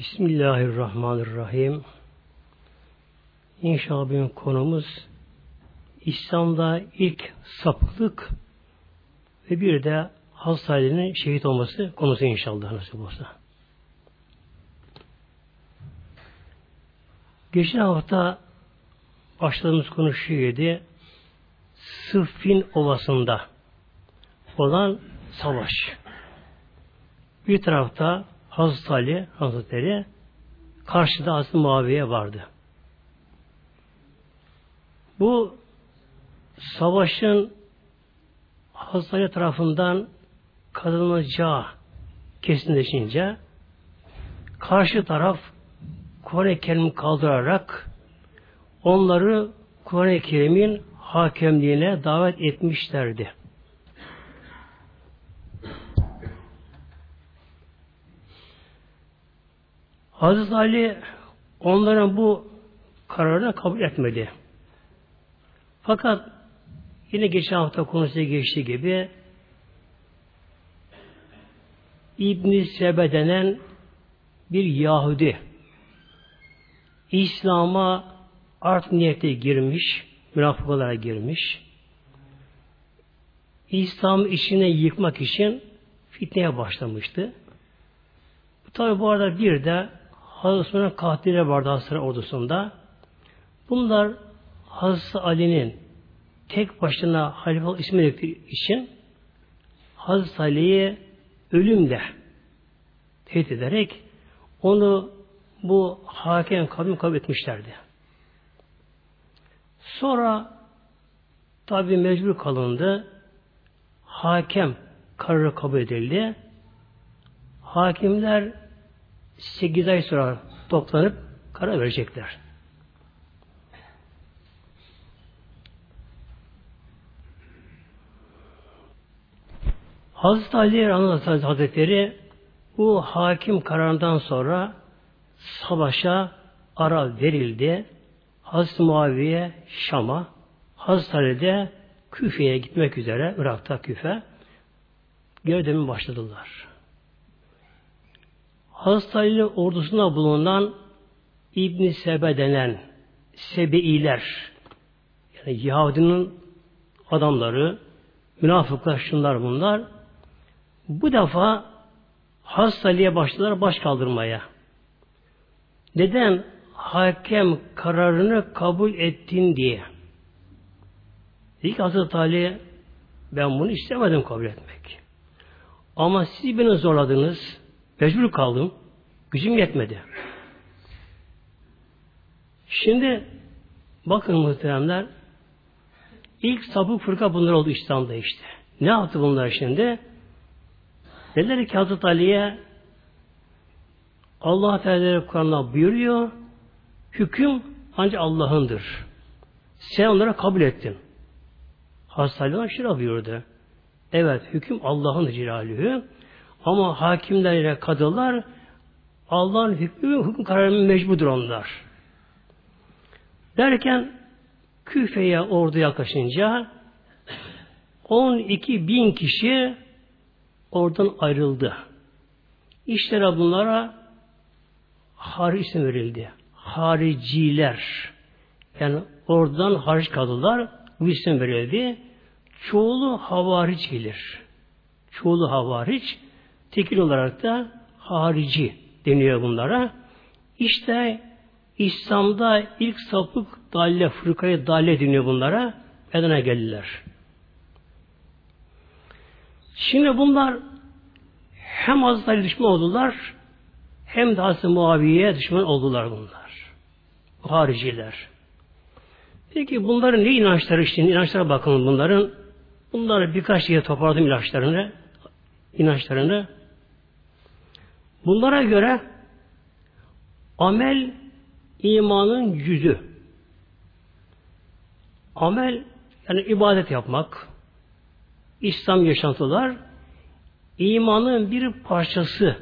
Bismillahirrahmanirrahim. İnşallah bugün konumuz İslam'da ilk sapıklık ve bir de Hazreti şehit olması konusu inşallah nasip olsa. Geçen hafta başladığımız konu şuydu. Sıffin Ovası'nda olan savaş. Bir tarafta Hazreti Ali Hazretleri karşıda Hazreti Muaviye vardı. Bu savaşın Hazreti Ali tarafından kazanılacağı kesinleşince karşı taraf Kur'an-ı kaldırarak onları Kur'an-ı Kerim'in hakemliğine davet etmişlerdi. Hazreti Ali onların bu kararını kabul etmedi. Fakat yine geçen hafta konusu geçtiği gibi İbn Sebe denen bir Yahudi İslam'a art niyete girmiş, münafık olarak girmiş. İslam içine yıkmak için fitneye başlamıştı. Tabi bu arada bir de Hazreti Osman'ın katili vardı Hazreti ordusunda. Bunlar Hazreti Ali'nin tek başına halife ismi için Hazreti Ali'yi ölümle tehdit ederek onu bu hakem kabul kabul etmişlerdi. Sonra tabi mecbur kalındı. Hakem kararı kabul edildi. Hakimler 8 ay sonra toplanıp karar verecekler. Hazreti Ali Rahmet Hazretleri bu hakim kararından sonra savaşa ara verildi. Hazreti Muaviye Şam'a, Hazreti Ali de Küfe'ye gitmek üzere Irak'ta Küfe geri başladılar. Hazreti ordusunda bulunan İbn Sebe denen Sebeiler yani Yahudinin adamları münafıklar şunlar bunlar bu defa Hazreti başladılar baş kaldırmaya. Neden? Hakem kararını kabul ettin diye. İlk Hazreti Ali ben bunu istemedim kabul etmek. Ama siz beni zorladınız. Mecbur kaldım. Gücüm yetmedi. Şimdi bakın muhteremler ilk sapık fırka bunlar oldu İslam'da işte. Ne yaptı bunlar şimdi? Dediler ki Hazreti Ali'ye Allah Teala Kur'an'da buyuruyor hüküm ancak Allah'ındır. Sen onlara kabul ettin. Hazreti Ali buyurdu. Evet hüküm Allah'ın cilalühü. Ama hakimler ile kadılar Allah'ın hükmü hüküm kararına mecburdur onlar. Derken Küfe'ye ordu yaklaşınca 12 bin kişi oradan ayrıldı. İşlere bunlara hariç isim verildi. Hariciler. Yani oradan hariç kaldılar. Bu isim verildi. Çoğulu havariç gelir. Çoğulu havariç. Tekil olarak da harici deniyor bunlara. İşte İslam'da ilk sapık dalle, fırkaya dalle deniyor bunlara. Medine geldiler. Şimdi bunlar hem Hazreti düşman oldular hem de Hazreti Muaviye'ye düşman oldular bunlar. Bu hariciler. Peki bunların ne inançları işte? İnançlara bakın bunların. Bunları birkaç yere toparladım ilaçlarını, inançlarını. Bunlara göre amel imanın yüzü. Amel yani ibadet yapmak, İslam yaşantılar imanın bir parçası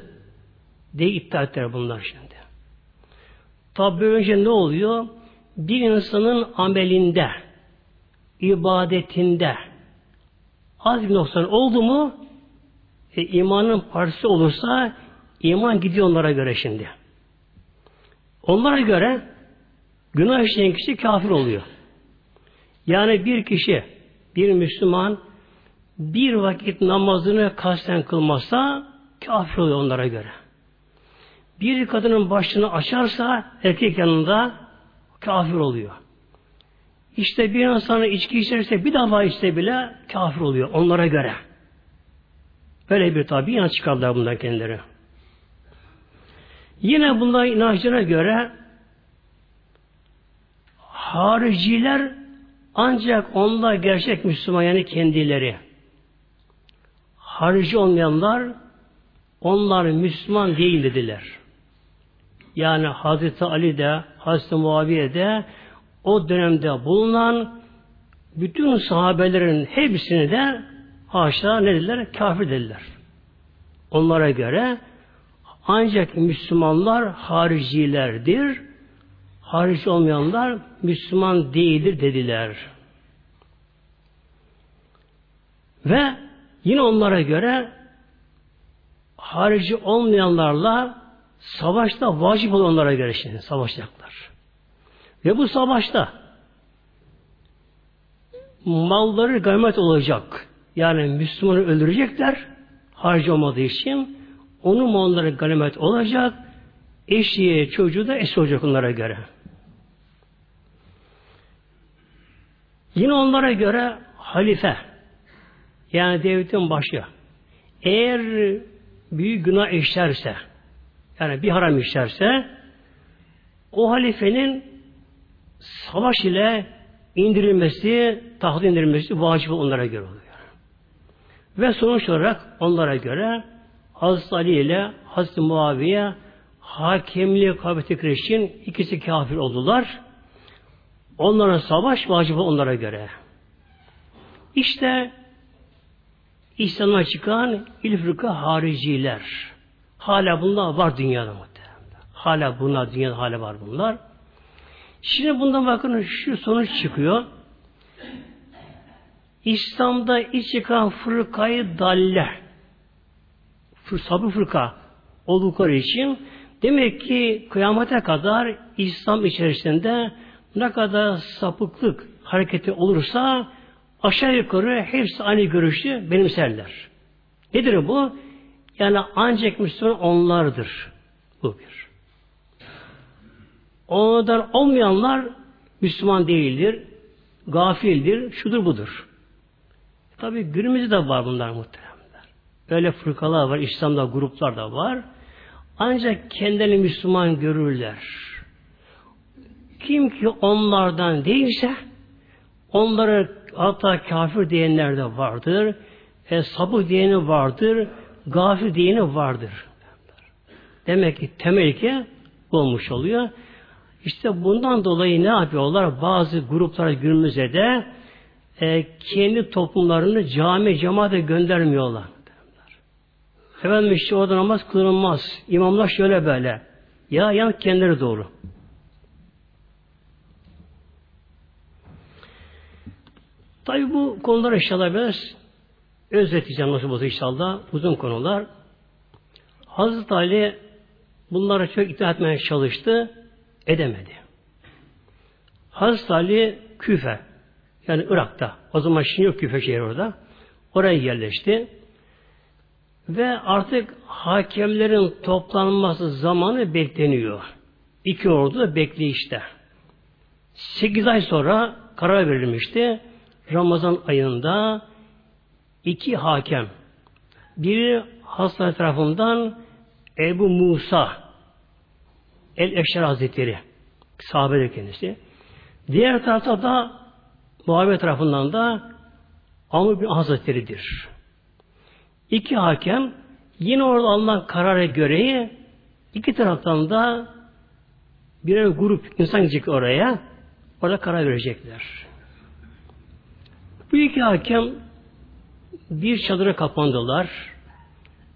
diye iddia ettiler bunlar şimdi. Tabi önce ne oluyor? Bir insanın amelinde, ibadetinde az bir noksan oldu mu e, imanın parçası olursa İman gidiyor onlara göre şimdi. Onlara göre günah işleyen kişi kafir oluyor. Yani bir kişi, bir Müslüman bir vakit namazını kasten kılmazsa kafir oluyor onlara göre. Bir kadının başını açarsa erkek yanında kafir oluyor. İşte bir insan içki içerse bir defa içse bile kafir oluyor onlara göre. Böyle bir tabi inanç çıkardılar bundan kendileri. Yine bunların inançlarına göre hariciler ancak onlar gerçek Müslüman yani kendileri. Harici olmayanlar onlar Müslüman değil dediler. Yani Hazreti Ali de Hazreti Muaviye de o dönemde bulunan bütün sahabelerin hepsini de haşa ne dediler? Kafir dediler. Onlara göre ancak Müslümanlar haricilerdir. Harici olmayanlar Müslüman değildir dediler. Ve yine onlara göre harici olmayanlarla savaşta vacip olanlara göre şimdi savaşacaklar. Ve bu savaşta malları gaymet olacak. Yani Müslümanı öldürecekler harcı olmadığı için onun malları ganimet olacak eşiğe çocuğu da eş olacak onlara göre. Yine onlara göre halife yani devletin başı eğer büyük günah işlerse yani bir haram işlerse o halifenin savaş ile indirilmesi, taht indirilmesi vacip onlara göre oluyor. Ve sonuç olarak onlara göre Hazreti Ali ile Hazreti Muaviye hakemliği kabul için ikisi kafir oldular. Onlara savaş vacip onlara göre. İşte İslam'a çıkan ilk hariciler. Hala bunlar var dünyada muhtemelen. Hala bunlar dünyada hala var bunlar. Şimdi bundan bakın şu sonuç çıkıyor. İslam'da iç çıkan fırkayı dalle sabı fırka oldukları için demek ki kıyamete kadar İslam içerisinde ne kadar sapıklık hareketi olursa aşağı yukarı hepsi aynı görüşü benimserler. Nedir bu? Yani ancak Müslüman onlardır. Bu bir. Onlardan olmayanlar Müslüman değildir, gafildir, şudur budur. Tabi günümüzde de var bunlar muhtemelen. Öyle fırkalar var, İslam'da gruplar da var. Ancak kendilerini Müslüman görürler. Kim ki onlardan değilse onları hatta kafir diyenler de vardır. E, sabık diyeni vardır. Gafir diyeni vardır. Demek ki temel ki olmuş oluyor. İşte bundan dolayı ne yapıyorlar? Bazı gruplar günümüzde de e, kendi toplumlarını cami cemaate göndermiyorlar. Efendim işte orada namaz kılınmaz. İmamlar şöyle böyle. Ya yan kendileri doğru. Tabi bu konular inşallah biraz özetleyeceğim nasıl olsa inşallah. Uzun konular. Hazreti Ali bunlara çok ikna etmeye çalıştı. Edemedi. Hazreti Ali Küfe yani Irak'ta. O zaman şimdi yok Küfe şehri orada. Oraya yerleşti. Ve artık hakemlerin toplanması zamanı bekleniyor. İki ordu da bekleyişte. Sekiz ay sonra karar verilmişti. Ramazan ayında iki hakem biri Hasan tarafından Ebu Musa El Eşer Hazretleri sahabedir kendisi. Diğer tarafta da Muaviye tarafından da Amr bin Hazretleri'dir. İki hakem yine orada alınan karara göre iki taraftan da birer grup insan gidecek oraya. Orada karar verecekler. Bu iki hakem bir çadıra kapandılar.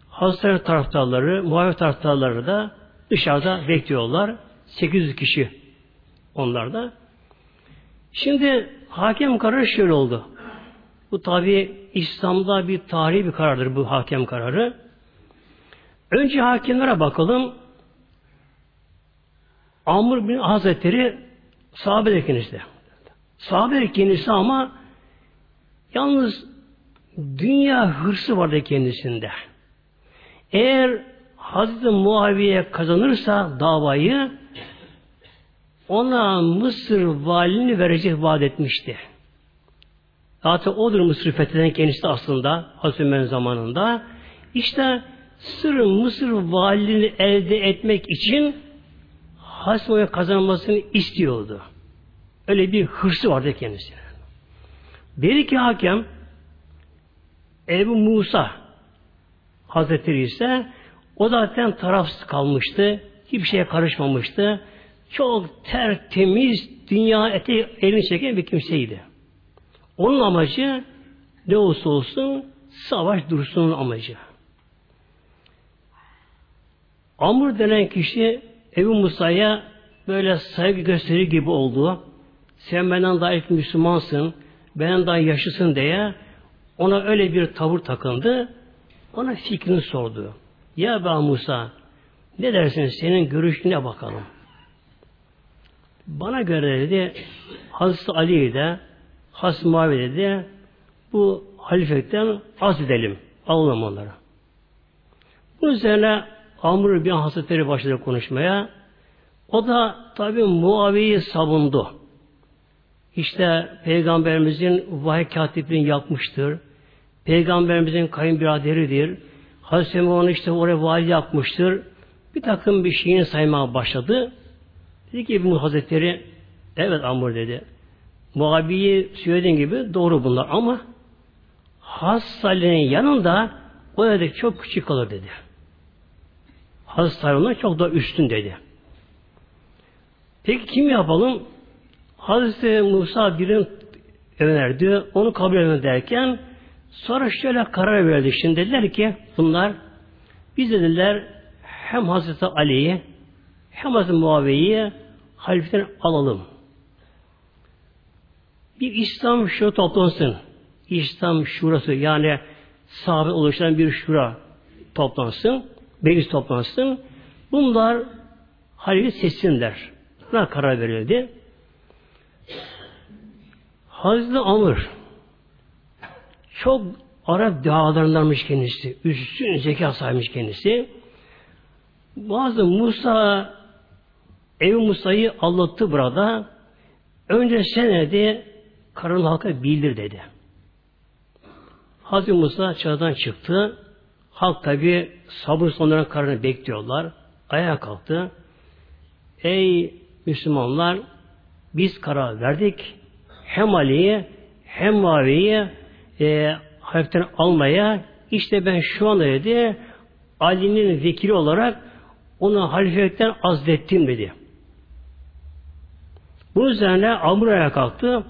Hazreti taraftarları, muhalefet taraftarları da dışarıda bekliyorlar. 800 kişi onlar da. Şimdi hakem kararı şöyle oldu. Bu tabi İslam'da bir tarihi bir karardır bu hakem kararı. Önce hakemlere bakalım. Amr bin Hazretleri sahabe kendisi. Sahabe kendisi ama yalnız dünya hırsı vardı kendisinde. Eğer Hazreti Muaviye kazanırsa davayı ona Mısır valini verecek vaat etmişti. Zaten odur Mısır fetheden kendisi aslında Hazreti zamanında. İşte sır Mısır valini elde etmek için Hazreti kazanmasını istiyordu. Öyle bir hırsı vardı kendisine. Bir iki hakem Ebu Musa Hazretleri ise o zaten tarafsız kalmıştı. Hiçbir şeye karışmamıştı. Çok tertemiz, dünya eti elini çeken bir kimseydi. Onun amacı ne olsa olsun savaş dursun amacı. Amr denen kişi Ebu Musa'ya böyle saygı gösteri gibi oldu. Sen benden daha ilk Müslümansın, benden daha yaşlısın diye ona öyle bir tavır takındı. Ona fikrini sordu. Ya ben Musa ne dersin senin görüşüne bakalım. Bana göre dedi Hazreti Ali'yi de Hazreti Muaviye'yi de bu halifekten az edelim. Alalım onları. Bu üzerine Amr bin Hazretleri başladı konuşmaya. O da tabi Muaviye'yi savundu. İşte Peygamberimizin vahiy katipliğini yapmıştır. Peygamberimizin kayınbiraderidir. Hazreti onu işte oraya vali yapmıştır. Bir takım bir şeyini saymaya başladı. Dedi ki İbn Hazretleri evet Amr dedi. Muaviye'yi söylediğin gibi doğru bunlar ama Hazreti yanında o dedi çok küçük kalır dedi. Hazreti çok daha üstün dedi. Peki kim yapalım? Hazreti Musa birini önerdi. Onu kabul edin derken sonra şöyle karar verdi. Şimdi dediler ki bunlar biz dediler hem Hazreti Ali'yi hem Hazreti Muaviye'yi halifeden alalım. Bir İslam şura toplansın. İslam şurası yani sahabe oluşturan bir şura toplansın. Meclis toplansın. Bunlar halife seçsinler. Buna karar verildi. Hazreti Amr çok Arap dağlarındanmış kendisi. Üstün zeka sahibiymiş kendisi. Bazı Musa ev Musa'yı anlattı burada. Önce sen karın halka bildir dedi. Hazreti Musa çağdan çıktı. Halk tabi sabır sonların karını bekliyorlar. Ayağa kalktı. Ey Müslümanlar biz karar verdik hem Ali'yi hem Muaviye'yi e, haliften almaya işte ben şu anda dedi Ali'nin vekili olarak onu halifelikten azlettim dedi. Bu üzerine Amr kalktı.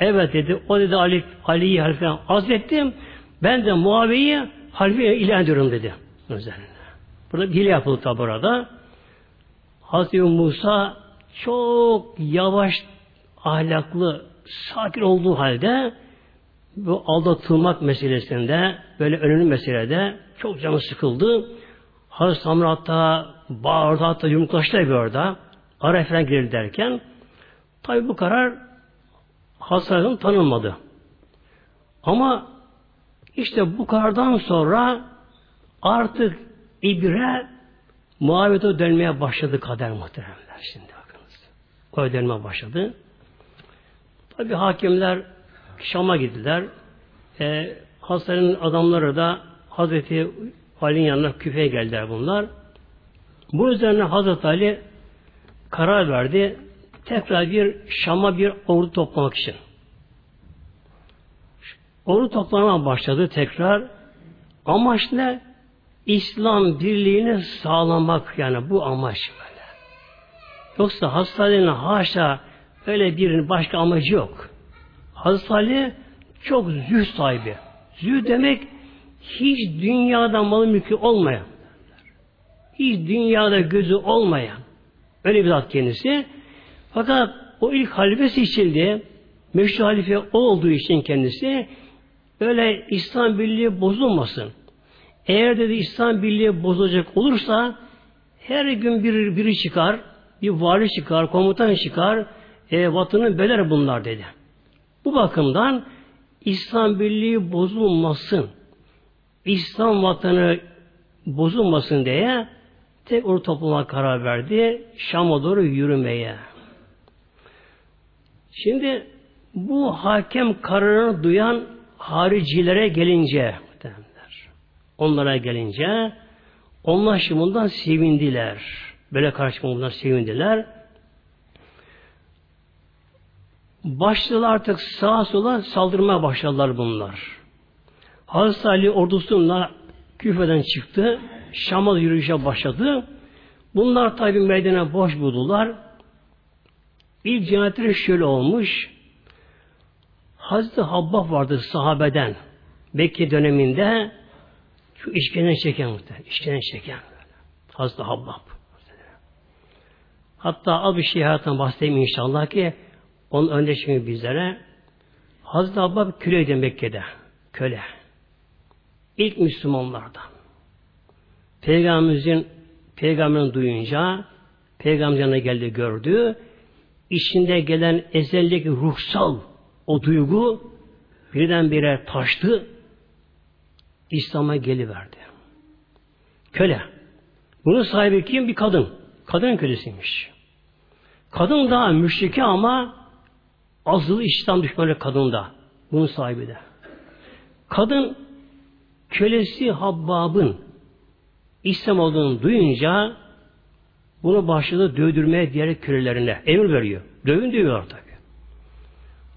Evet dedi. O dedi Ali, Ali'yi halifeden azlettim. Ben de Muaviye'yi halife ilan ediyorum dedi. Üzerine. Burada bir hile yapıldı tabi orada. Hazreti Musa çok yavaş ahlaklı sakin olduğu halde bu aldatılmak meselesinde böyle önemli meselede çok canı sıkıldı. Hazreti Samir hatta bağırdı hatta yumruklaştı bir orada. Ara falan girelim derken tabi bu karar Hazreti tanınmadı. Ama işte bu karardan sonra artık ibre muhabbete dönmeye başladı kader muhteremler şimdi bakınız. O dönmeye başladı. Tabi hakimler Şam'a gittiler. E, Hasan'ın adamları da Hazreti Ali'nin yanına küfeye geldiler bunlar. Bu üzerine Hazreti Ali karar verdi. Tekrar bir Şam'a bir ordu toplamak için. Ordu toplamaya başladı tekrar. Amaç ne? İslam birliğini sağlamak yani bu amaç böyle. Yoksa hastanenin haşa Öyle bir başka amacı yok. Hazreti çok züh sahibi. Züh demek hiç dünyada malı mülkü olmayan. Hiç dünyada gözü olmayan. Öyle bir zat kendisi. Fakat o ilk halife seçildi. Meşru halife o olduğu için kendisi öyle İslam birliği bozulmasın. Eğer dedi İslam birliği bozulacak olursa her gün biri, biri çıkar bir vali çıkar, komutan çıkar, e, vatanı beler bunlar dedi. Bu bakımdan İslam birliği bozulmasın, İslam vatanı bozulmasın diye tek o topluma karar verdi. Şam'a doğru yürümeye. Şimdi bu hakem kararını duyan haricilere gelince onlara gelince onlar şimdi bundan sevindiler. Böyle karşıma bundan sevindiler. Başladılar artık sağa sola saldırmaya başladılar bunlar. Hazreti Ali ordusunla küfeden çıktı. Şam'a yürüyüşe başladı. Bunlar tabi meydana boş buldular. İlk cinayetleri şöyle olmuş. Hazreti Habbab vardı sahabeden. Bekle döneminde şu işkenen çeken. İşkenen çeken. Hazreti Habbab. Hatta az bir şey hayattan bahsedeyim inşallah ki onun önde şimdi bizlere Hazreti Habbab köleydi Mekke'de. Köle. İlk Müslümanlardan. Peygamberimizin peygamberin duyunca peygamberine geldi gördü. İçinde gelen ezellik ruhsal o duygu birdenbire taştı. İslam'a geliverdi. Köle. Bunun sahibi kim? Bir kadın. Kadın kölesiymiş. Kadın da müşriki ama azılı İslam düşmanı kadın da. Bunun sahibi de. Kadın kölesi Habbab'ın İslam olduğunu duyunca bunu başladı dövdürmeye diğer kölelerine. Emir veriyor. Dövün diyor tabi.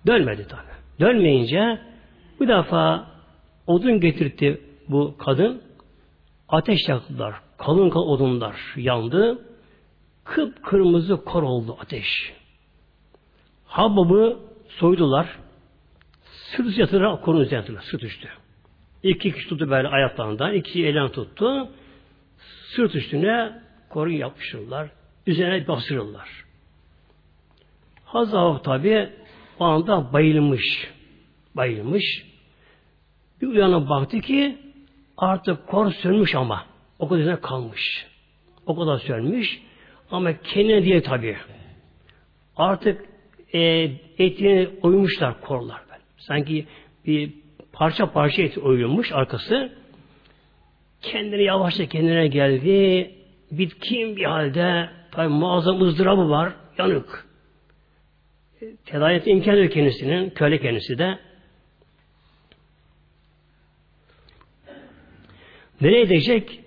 Dönmedi tabi. Dönmeyince bu defa odun getirtti bu kadın. Ateş yaktılar. Kalın kalın odunlar yandı. Kıpkırmızı kor oldu ateş. Hababı soydular. Sırt yatırarak korun üzerine. Sırt üstü. İki kişi tuttu böyle ayaklarından. iki elden tuttu. Sırt üstüne korun yapıştırırlar. Üzerine bastırırlar. Hazreti tabi o anda bayılmış. Bayılmış. Bir uyanıp baktı ki artık kor sönmüş ama. O kadar üzerine kalmış. O kadar sönmüş. Ama kendine diye tabi. Artık e, etini oymuşlar korlar. Böyle. Sanki bir parça parça eti oyulmuş arkası. Kendine yavaşça kendine geldi. Bitkin bir halde tabi muazzam ızdırabı var. Yanık. Tedayeti imkan ediyor kendisinin. Köle kendisi de. Nereye gidecek?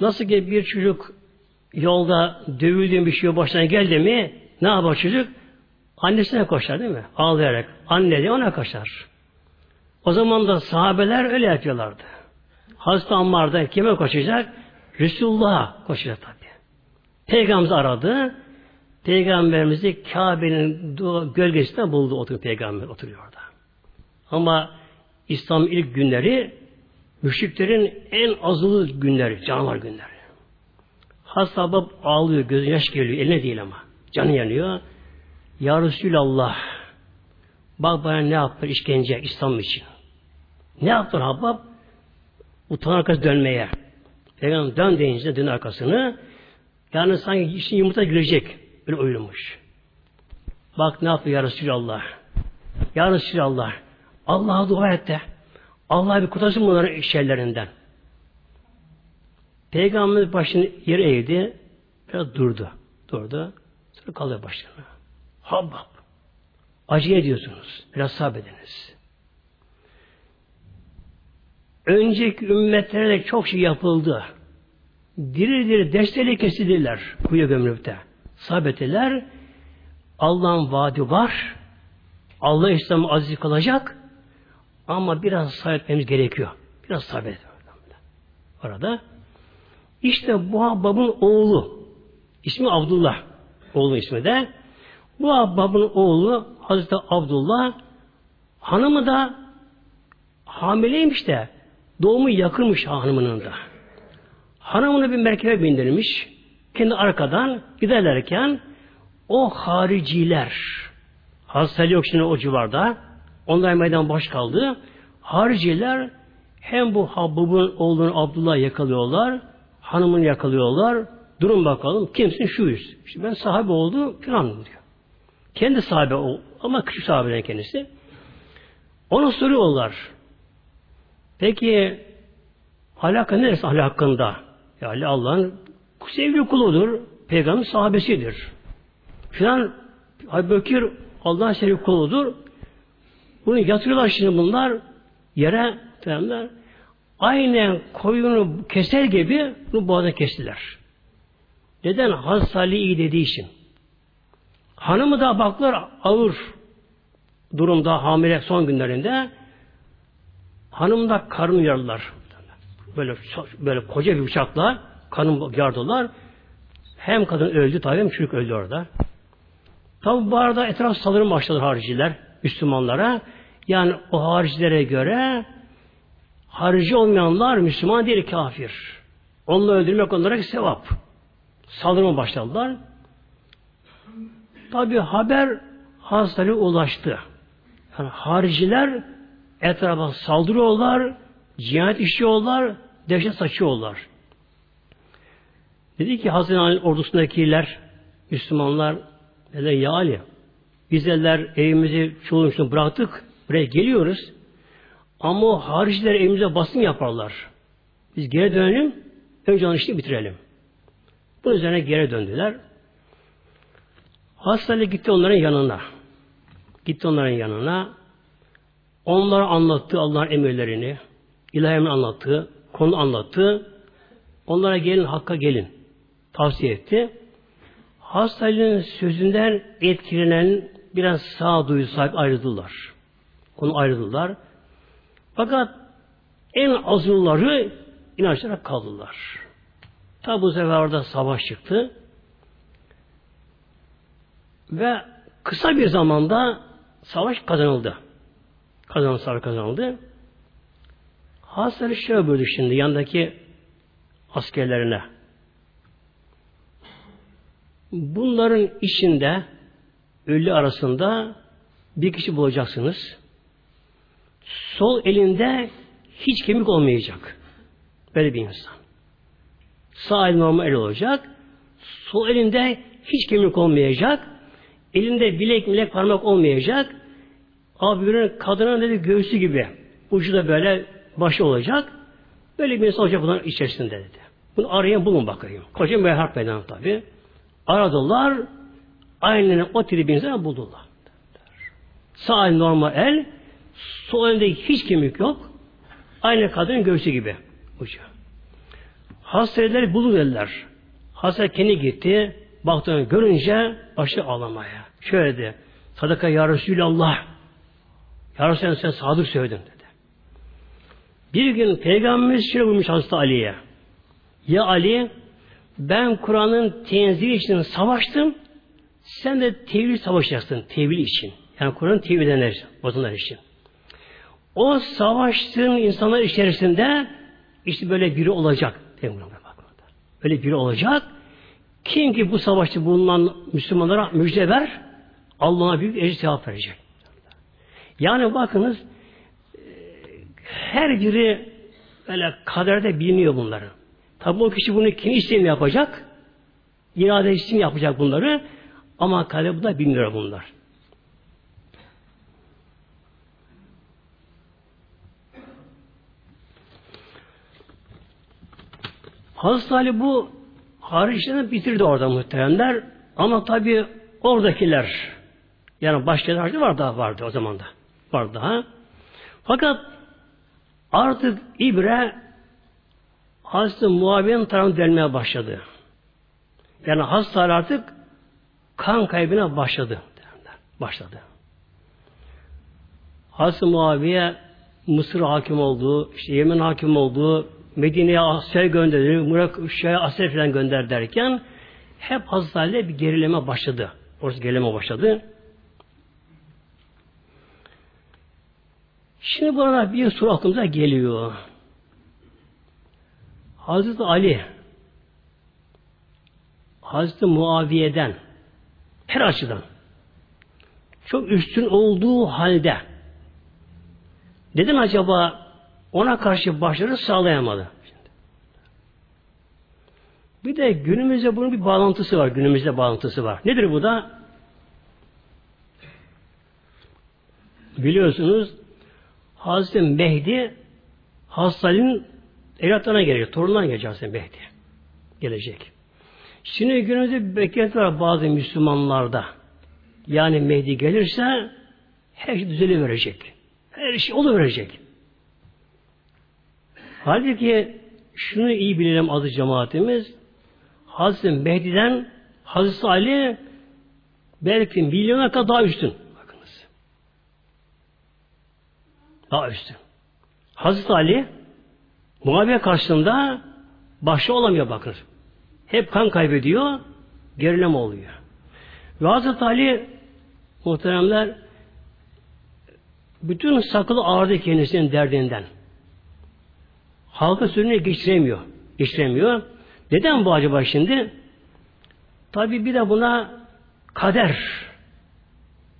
Nasıl ki bir çocuk yolda dövüldüğün bir şey başına geldi mi ne yapar çocuk? Annesine koşar değil mi? Ağlayarak. Anne diye ona koşar. O zaman da sahabeler öyle yapıyorlardı. Hazreti Ammar'da kime koşacak? Resulullah'a koşacak tabi. Peygamberimiz aradı. Peygamberimizi Kabe'nin gölgesinde buldu oturuyor peygamber oturuyor orada. Ama İslam ilk günleri müşriklerin en azılı günleri, canavar günleri. Hasta bab ağlıyor, gözü yaş geliyor, eline değil ama. Canı yanıyor. Ya Resulallah bak bana ne yaptı işkence İslam için. Ne yaptı Habab? Utan arkası dönmeye. Peygamber dön deyince dön arkasını. Yani sanki işin yumurta girecek. Böyle oyulmuş. Bak ne yapıyor ya Resulallah. Ya Resulallah. Allah'a dua et de. Allah bir kurtarsın bunların şeylerinden. Peygamber başını yere eğdi. Biraz durdu. Durdu. Sonra kalıyor başına. Habbab. Acı ediyorsunuz. Biraz sabrediniz. Önceki ümmetlere de çok şey yapıldı. Diri diri desteğiyle kesildiler kuyu gömülükte. Sabrettiler. Allah'ın vaadi var. Allah İslam'ı aziz kalacak. Ama biraz sabretmemiz gerekiyor. Biraz sabret. Orada. İşte bu babın oğlu. ismi Abdullah. Oğlu ismi de. Bu babın oğlu Hazreti Abdullah hanımı da hamileymiş de doğumu yakınmış hanımının da. Hanımını bir merkebe bindirmiş. Kendi arkadan giderlerken o hariciler Hazreti yok şimdi o civarda. Onlar meydan baş kaldı. Hariciler hem bu Habbub'un oğlunu Abdullah yakalıyorlar, hanımını yakalıyorlar, Durun bakalım kimsin şuyuz. İşte ben sahabe oldum filan diyor. Kendi sahabe o ama küçük sahabeden kendisi. Onu soruyorlar. Peki alaka neresi Allah hakkında? Yani Allah'ın sevgili kuludur. Peygamber sahabesidir. Filan Bekir Allah'ın sevgili kuludur. Bunu yatırıyorlar şimdi bunlar yere tamamlar. Aynen koyunu keser gibi bunu boğazına kestiler. Neden? Hazreti iyi dediği için. Hanımı da baklar ağır durumda hamile son günlerinde hanım da karnını. Böyle böyle koca bir bıçakla kanım yardılar. Hem kadın öldü tabii hem çocuk öldü orada. Tabi bu arada etraf saldırı başladı hariciler Müslümanlara. Yani o haricilere göre harici olmayanlar Müslüman değil kafir. Onları öldürmek onlara sevap. Saldırma başladılar. Tabi haber hastalığı ulaştı. Yani hariciler etrafa saldırıyorlar, cinayet işliyorlar, dehşet saçıyorlar. Dedi ki Hazreti Ali ordusundakiler, Müslümanlar, dediler ya Ali, bizler evimizi çoluğumuzun bıraktık, buraya geliyoruz. Ama o hariciler evimize basın yaparlar. Biz geri dönelim, önce onun bitirelim. Bu üzerine geri döndüler. Hastane gitti onların yanına. Gitti onların yanına. Onlara anlattı Allah'ın emirlerini. İlahi anlattı. Konu anlattı. Onlara gelin, hakka gelin. Tavsiye etti. Hastanenin sözünden etkilenen biraz sağduyu sahip ayrıldılar. Onu ayrıldılar. Fakat en azılları inançlara kaldılar. Tabi bu sefer orada savaş çıktı. Ve kısa bir zamanda savaş kazanıldı. Kazanıldı, savaş kazanıldı. Hazreti şöyle buyurdu şimdi yanındaki askerlerine. Bunların içinde ölü arasında bir kişi bulacaksınız. Sol elinde hiç kemik olmayacak. Böyle bir insan. Sağ el normal el olacak. Sol elinde hiç kemik olmayacak. Elinde bilek bilek parmak olmayacak. Abi birinin kadının dedi göğsü gibi. Ucu da böyle başı olacak. Böyle bir insan olacak bunların içerisinde dedi. Bunu arayın bulun bakayım. Koca bir harp meydanı tabi. Aradılar. Aynen o tiri bir insanı buldular. Sağ el normal el. Sol elinde hiç kemik yok. Aynı kadının göğsü gibi. Ucu. Hastaneleri bulur dediler. Hasta kendi gitti. Baktığını görünce başı ağlamaya. Şöyle dedi. Sadaka ya Resulallah. Ya Resulallah sen sadık söyledin dedi. Bir gün Peygamberimiz şöyle buyurmuş Hazreti Ali'ye. Ya Ali ben Kur'an'ın tenzili için savaştım. Sen de tevil savaşacaksın. Tevil için. Yani Kur'an'ın tevil edenler, bozanlar için. O savaştığın insanlar içerisinde işte böyle biri olacak. Böyle biri olacak. Kim ki bu savaşta bulunan Müslümanlara müjde ver, Allah'a büyük ecri cevap verecek. Yani bakınız her biri böyle kaderde biliniyor bunları. Tabi o kişi bunu kim isteğini yapacak? İrade için yapacak bunları. Ama kader bu bilmiyor bunlar. Hazreti Ali bu hariçlerini bitirdi orada muhteremler. Ama tabi oradakiler yani başka harcı var daha vardı o zaman da. Var daha. Fakat artık İbre Hazreti Muaviye'nin tarafına delmeye başladı. Yani hasta artık kan kaybına başladı. Başladı. Hazreti Muaviye Mısır hakim olduğu, işte Yemen hakim olduğu, Medine'ye asker gönderdi, Murakşa'ya asker falan gönder derken hep Hazreti bir gerileme başladı. Orası gerileme başladı. Şimdi burada bir soru aklımıza geliyor. Hazreti Ali Hazreti Muaviye'den her açıdan çok üstün olduğu halde neden acaba ona karşı başarı sağlayamadı? Bir de günümüzde bunun bir bağlantısı var. Günümüzde bağlantısı var. Nedir bu da? Biliyorsunuz Hazreti Mehdi Hazreti evlatlarına gelecek. Torunlarına gelecek Hazreti Mehdi. Gelecek. Şimdi günümüzde bir beklenti var bazı Müslümanlarda. Yani Mehdi gelirse her şey düzeli verecek. Her şey olu verecek. Halbuki şunu iyi bilelim adı cemaatimiz. Hazreti Mehdi'den Hazreti Ali belki milyona kadar daha üstün. Bakınız. Daha üstün. Hazreti Ali Muaviye karşısında başta olamıyor bakın. Hep kan kaybediyor, gerileme oluyor. Ve Hazreti Ali muhteremler bütün sakılı ağırdı kendisinin derdinden. Halka sözünü geçiremiyor. Geçiremiyor. Neden bu acaba şimdi? Tabi bir de buna kader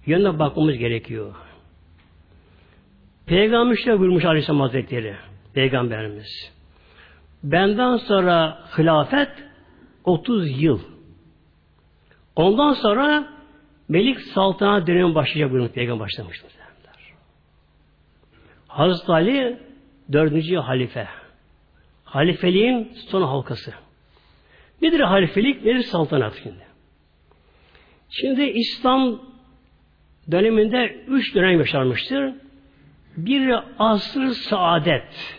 yönüne bakmamız gerekiyor. Peygamber şöyle buyurmuş Aleyhisselam Hazretleri. Peygamberimiz. Benden sonra hilafet 30 yıl. Ondan sonra Melik saltanat dönemi başlayacak buyurmuş Peygamber başlamıştır. Hazreti Ali dördüncü halife. Halifeliğin son halkası. Nedir halifelik? Nedir saltanat şimdi? Şimdi İslam döneminde üç dönem yaşanmıştır. Bir asır saadet.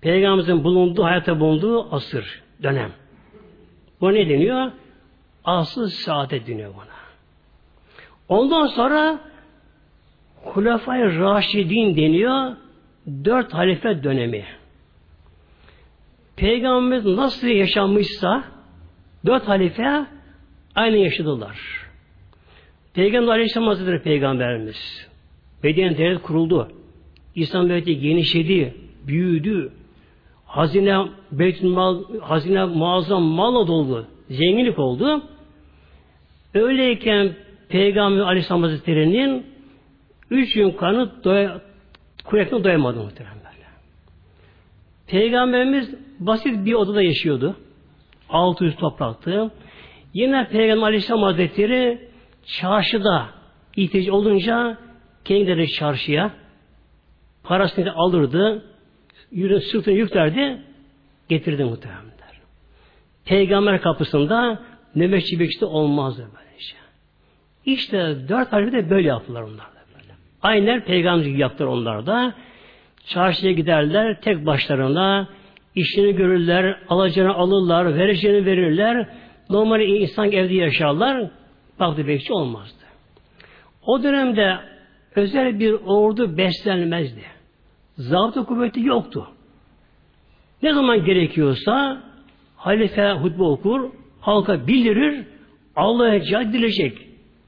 Peygamberimizin bulunduğu, hayata bulunduğu asır, dönem. Bu ne deniyor? Asıl saadet deniyor buna. Ondan sonra Hulefai Raşidin deniyor. Dört halife dönemi. Peygamberimiz nasıl yaşanmışsa dört halife aynı yaşadılar. Peygamber Aleyhisselam Hazretleri Peygamberimiz. Medine devlet kuruldu. İslam devleti genişledi, büyüdü. Hazine, mal, hazine muazzam malla doldu. Zenginlik oldu. Öyleyken Peygamber Aleyhisselam Hazretleri'nin üç gün kanı doya, kuvvetine doyamadı muhtemelen. Peygamberimiz basit bir odada yaşıyordu. Altı yüz topraktı. Yine Peygamber Aleyhisselam Hazretleri çarşıda ihtiyaç olunca kendileri çarşıya parasını alırdı, yürü, sırtını yüklerdi, getirdi muhtemelenler. Peygamber kapısında nöbetçi bekçi olmazdı böyle şey. İşte dört harfi de böyle yaptılar onlar da böyle. Aynen peygamber gibi yaptılar onlar da. Çarşıya giderler tek başlarına işini görürler, alacağını alırlar, vereceğini verirler. Normal insan evde yaşarlar. Baktı bekçi olmazdı. O dönemde özel bir ordu beslenmezdi. Zabıta kuvveti yoktu. Ne zaman gerekiyorsa halife hutbe okur, halka bildirir, Allah'a cihad dilecek.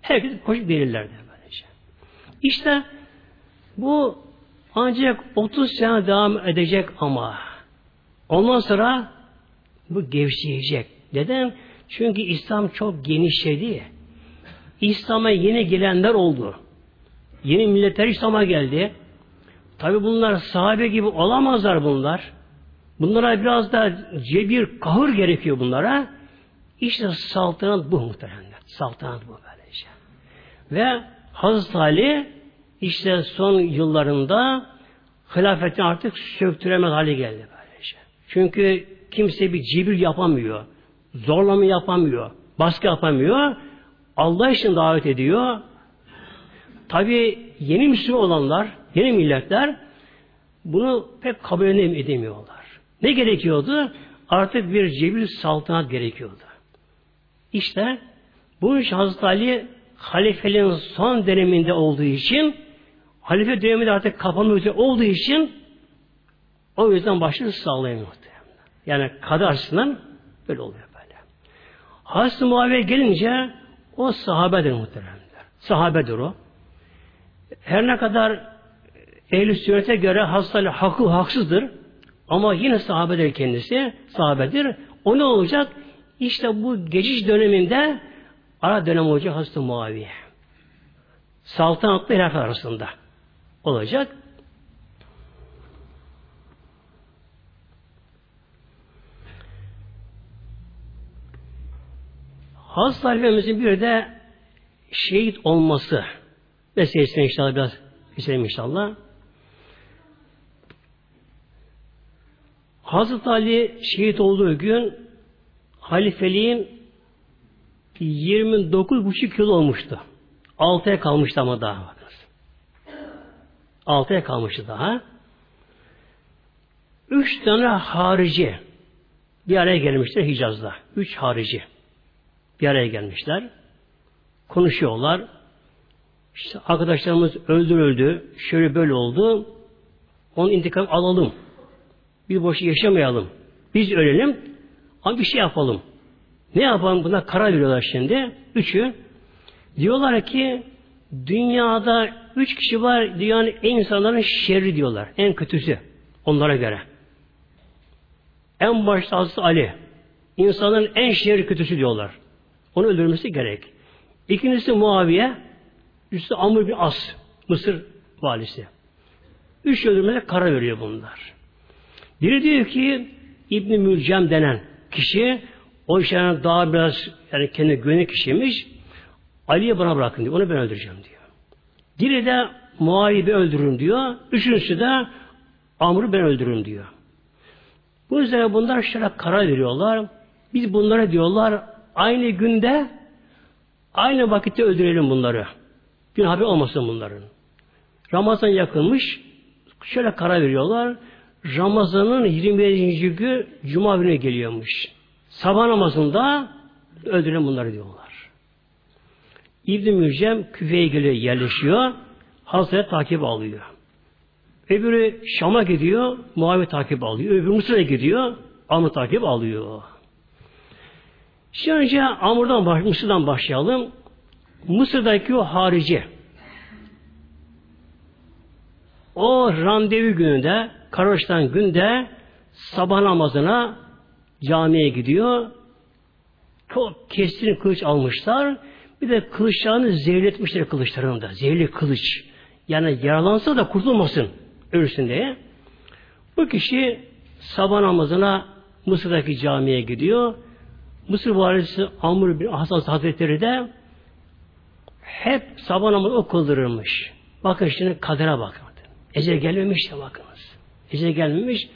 Herkes koşup verirlerdi böylece. İşte bu ancak 30 sene devam edecek ama ondan sonra bu gevşeyecek. Neden? Çünkü İslam çok genişledi. İslam'a yeni gelenler oldu. Yeni milletler İslam'a geldi. Tabi bunlar sahabe gibi olamazlar bunlar. Bunlara biraz da cebir, kahır gerekiyor bunlara. İşte saltanat bu muhtemelen. Saltanat bu böylece. Ve Hazreti Ali işte son yıllarında hilafetin artık söktüremez hale geldi böylece. Çünkü kimse bir cibir yapamıyor. Zorlama yapamıyor. Baskı yapamıyor. Allah için davet ediyor. Tabi yeni Müslüman olanlar, yeni milletler bunu pek kabul edemiyorlar. Ne gerekiyordu? Artık bir cebir saltanat gerekiyordu. İşte bu iş Hazreti Ali halifeliğin son döneminde olduğu için halife döneminde artık kapanmış olduğu için o yüzden başını sağlayamıyor. Yani kader açısından böyle oluyor böyle. Hazreti Muaviye gelince o sahabedir muhteremler. Sahabedir o. Her ne kadar ehl-i sünnete göre Hazreti Ali haklı haksızdır. Ama yine sahabedir kendisi. Sahabedir. O ne olacak? İşte bu geçiş döneminde ara dönem olacak Hazreti Muaviye. Saltanatlı hilafet arasında olacak. Hazreti Halifemizin bir de şehit olması meselesine inşallah biraz geçelim inşallah. Hazreti Ali şehit olduğu gün halifeliğin 29,5 yıl olmuştu. 6'ya kalmıştı ama daha bakınız. 6'ya kalmıştı daha. Üç tane harici bir araya gelmişler Hicaz'da. Üç harici bir araya gelmişler. Konuşuyorlar. İşte arkadaşlarımız öldürüldü. Şöyle böyle oldu. Onun intikam alalım. Bir boş yaşamayalım. Biz ölelim. Ama bir şey yapalım. Ne yapalım? Buna karar veriyorlar şimdi. Üçü. Diyorlar ki dünyada üç kişi var dünyanın en insanların şerri diyorlar. En kötüsü. Onlara göre. En başta Hazreti Ali. İnsanların en şerri kötüsü diyorlar. Onu öldürmesi gerek. İkincisi Muaviye. Üstü Amr bin As. Mısır valisi. Üç öldürmede karar veriyor bunlar. Biri diyor ki İbn Mülcem denen kişi o işlerden daha biraz yani kendi güvenli kişiymiş. Ali'ye bana bırakın diyor. Onu ben öldüreceğim diyor. Biri de Muaviye'yi öldürürüm diyor. Üçüncüsü de Amr'ı ben öldürürüm diyor. Bu üzerine bunlar şöyle karar veriyorlar. Biz bunlara diyorlar aynı günde aynı vakitte öldürelim bunları. Gün haber olmasın bunların. Ramazan yakınmış. Şöyle karar veriyorlar. Ramazan'ın 27. gün Cuma günü geliyormuş. Sabah namazında öldürelim bunları diyorlar. İbn-i Mücem küfeye geliyor, yerleşiyor. Hazreti takip alıyor. Öbürü Şam'a gidiyor, Muavi takip alıyor. Öbürü Mısır'a gidiyor, Amr takip alıyor. Şimdi önce Amr'dan baş, Mısır'dan başlayalım. Mısır'daki o harici. O randevu gününde, Karoş'tan günde sabah namazına camiye gidiyor. Çok keskin kılıç almışlar. Bir de kılıçlarını zehirletmişler kılıçlarını da. Zehirli kılıç. Yani yaralansa da kurtulmasın ölsün diye. Bu kişi sabah namazına Mısır'daki camiye gidiyor. Mısır valisi Amr bin Hasan Hazretleri de hep sabah namazı o kıldırırmış. Bakın şimdi kadere bakın. Ecel gelmemiş de bakınız. Ecel gelmemiş.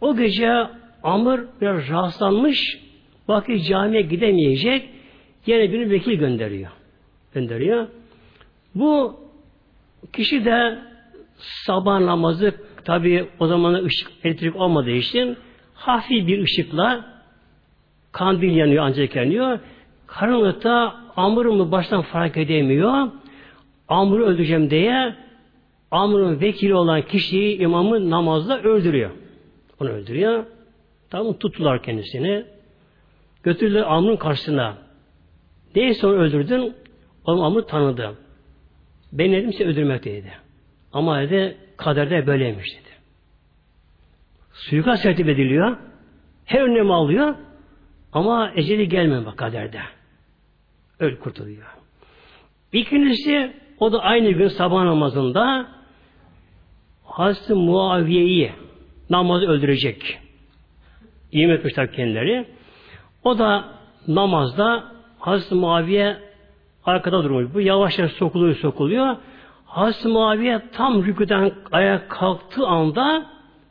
O gece Amr biraz rahatsızlanmış. Bakın camiye gidemeyecek. Yine bir vekil gönderiyor. Gönderiyor. Bu kişi de sabah namazı tabi o zaman ışık elektrik olmadığı için hafif bir ışıkla kandil yanıyor ancak yanıyor. Karanlıkta Amr'ı baştan fark edemiyor. Amr'ı öldüreceğim diye Amr'ın vekili olan kişiyi imamı namazda öldürüyor. Onu öldürüyor. Tamam tuttular kendisini. Götürdüler Amr'ın karşısına. Neyse onu öldürdün? O Amr tanıdı. Ben dedim size öldürmek. Ama dedi kaderde böyleymiş dedi. Suikast tertip ediliyor. Her önlemi alıyor. Ama eceli gelmiyor bak kaderde. Öl kurtuluyor. İkincisi o da aynı gün sabah namazında Hazreti Muaviye'yi namazı öldürecek. İyi etmişler kendileri. O da namazda Hazreti Muaviye arkada durmuş. Bu yavaş yavaş sokuluyor sokuluyor. Hazreti Muaviye tam rüküden ayağa kalktığı anda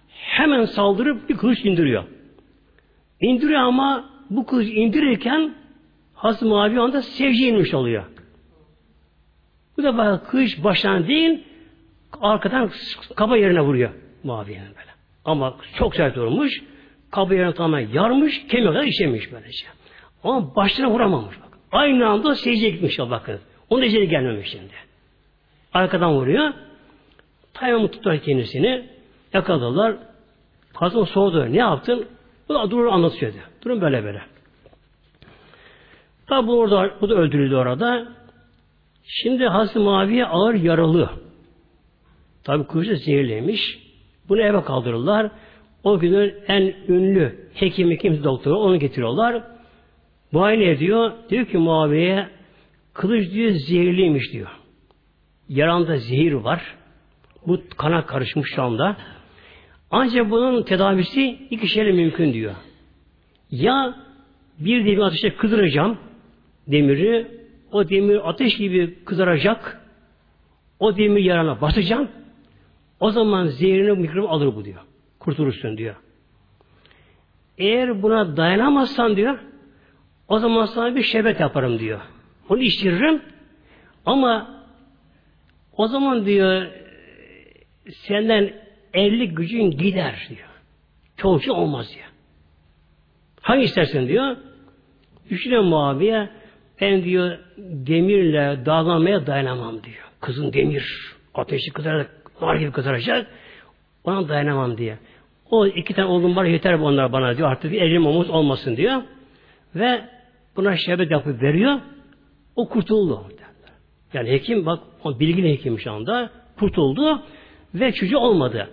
hemen saldırıp bir kılıç indiriyor. İndiriyor ama bu kılıç indirirken Hazreti Muaviye anda sevci inmiş oluyor. Bu da kılıç baştan değil arkadan kaba yerine vuruyor Muaviye'nin böyle. Ama çok sert olmuş. Kaba yerine tamamen yarmış, kemikler işemiş böylece. Ama başına vuramamış. Bak. Aynı anda secdeye gitmiş bakın. Onun da gelmemiş şimdi. Arkadan vuruyor. Tayyamı tutar kendisini. Yakaladılar. Kazın soğudu. Ne yaptın? Bu da durur anlatıyordu. Durun böyle böyle. Tabi bu orada, bu da öldürüldü orada. Şimdi Hazreti Muaviye ağır yaralı. Tabi kılıcı zehirlemiş. Bunu eve kaldırırlar. O günün en ünlü hekimi kimse doktoru onu getiriyorlar. Muayene ediyor. Diyor ki Muaviye'ye kılıç diyor zehirliymiş diyor. Yaranda zehir var. Bu kana karışmış şu anda. Ancak bunun tedavisi iki şeyle mümkün diyor. Ya bir dibi ateşe kızdıracağım. demiri o demir ateş gibi kızaracak. O demir yarana basacağım. O zaman zehrini mikrop alır bu diyor. Kurtulursun diyor. Eğer buna dayanamazsan diyor o zaman sana bir şerbet yaparım diyor. Onu içiririm ama o zaman diyor senden elli gücün gider diyor. Çoğu olmaz diyor. Hangi istersin diyor. Düşünün Muaviye ben diyor demirle dağlanmaya dayanamam diyor. Kızın demir ateşi kızarak nar gibi kızaracak ona dayanamam diye. O iki tane oğlum var yeter onlar bana diyor. Artık bir elim omuz olmasın diyor. Ve buna şerbet yapıp veriyor. O kurtuldu. Yani hekim bak o bilgili hekim şu anda kurtuldu ve çocuğu olmadı.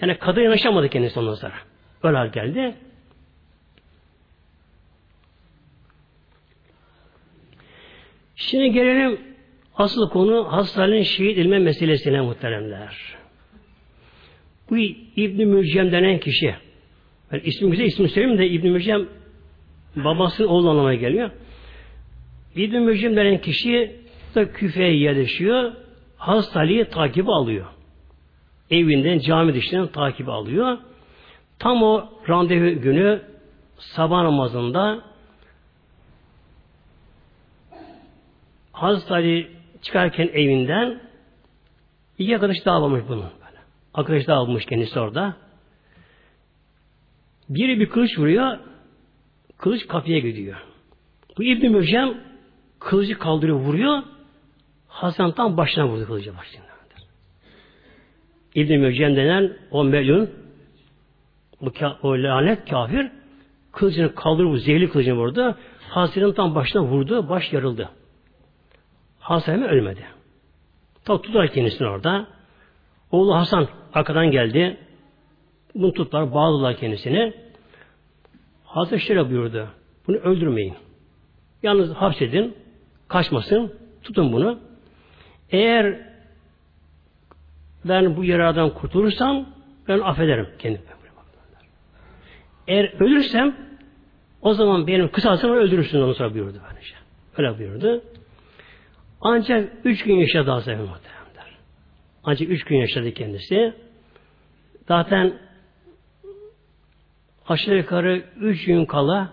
Yani kadın yanaşamadı kendisi ondan sonra. Öyle geldi. Şimdi gelelim asıl konu hastanenin şehit ilme meselesine muhteremler. Bu İbn-i Mürcem denen kişi. Ben ismi güzel ismi söyleyeyim de İbn-i Mürcem babasının oğlu anlamına geliyor. İbn-i Mürcem denen kişi da küfeye yerleşiyor. Hastalığı takibi alıyor. Evinden, cami dışından takibi alıyor. Tam o randevu günü sabah namazında Hazreti Ali çıkarken evinden iki arkadaş daha almış bunu. Böyle. Arkadaş daha almış kendisi orada. Biri bir kılıç vuruyor, kılıç kapıya gidiyor. Bu İbn-i Mürcem kılıcı kaldırıyor, vuruyor. Hasan tam başına vurdu kılıcı başına. İbn-i Mürcem denen o melun, bu o lanet kafir, kılıcını kaldırıp zehirli kılıcını vurdu. Hasan'ın tam başına vurdu, baş yarıldı. Hasan ölmedi. Tabi tuttular kendisini orada. Oğlu Hasan arkadan geldi. Bunu tuttular, bağladılar kendisini. Hasan şöyle buyurdu. Bunu öldürmeyin. Yalnız hapsedin, kaçmasın, tutun bunu. Eğer ben bu yaradan kurtulursam ben affederim kendimi. Eğer ölürsem o zaman benim kısasımı öldürürsün onu sonra buyurdu böylece. Öyle buyurdu. Ancak üç gün yaşadı Hazreti Muhteremler. Ancak üç gün yaşadı kendisi. Zaten aşağı yukarı üç gün kala